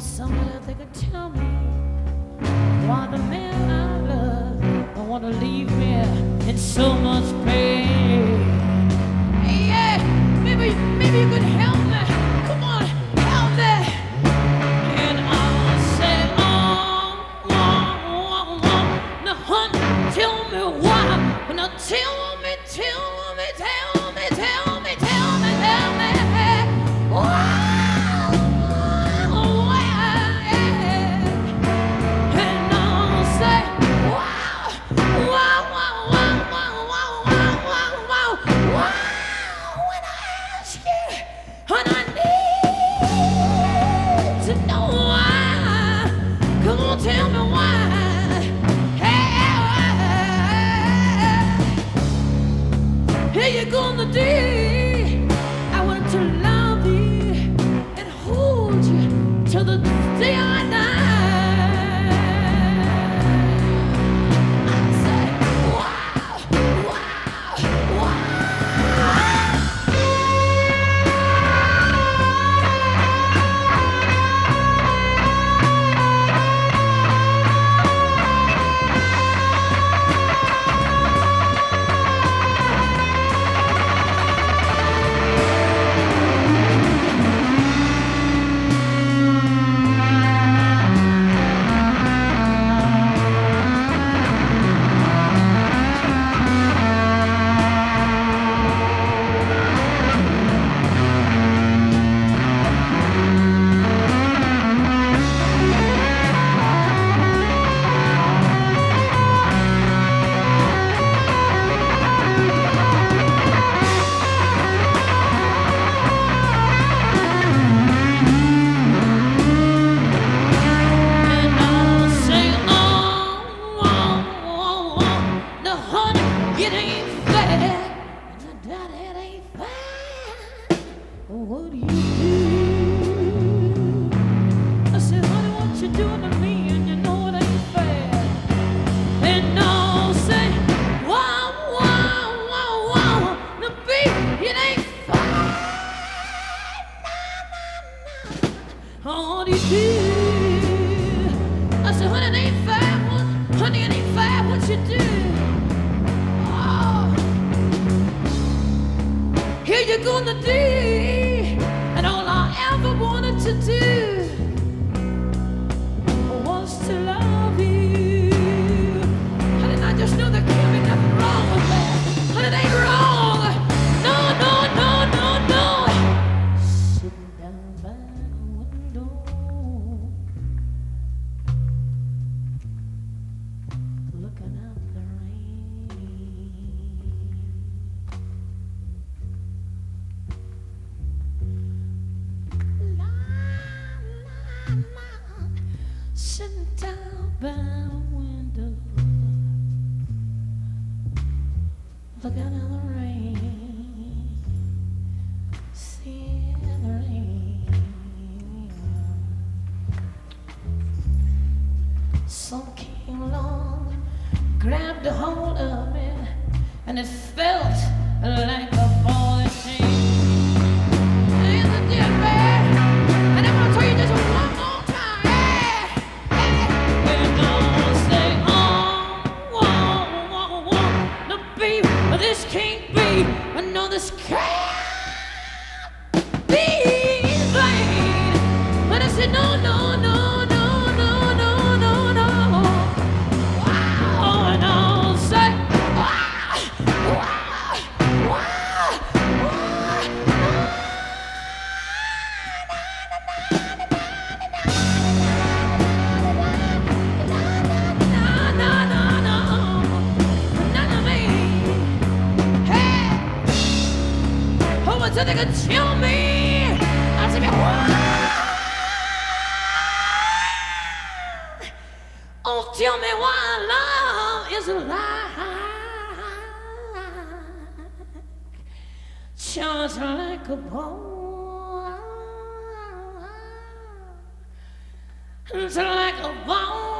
somewhere they could tell me why the man I love don't want to leave me in so much pain. Yeah, maybe, maybe you could Here you gonna do? Looking out the rain, see the rain. Some came along, grabbed a hold of me, and it felt like. they could chill me. I said, why? Oh, tell me why love is alive. just like a ball. Just like a ball.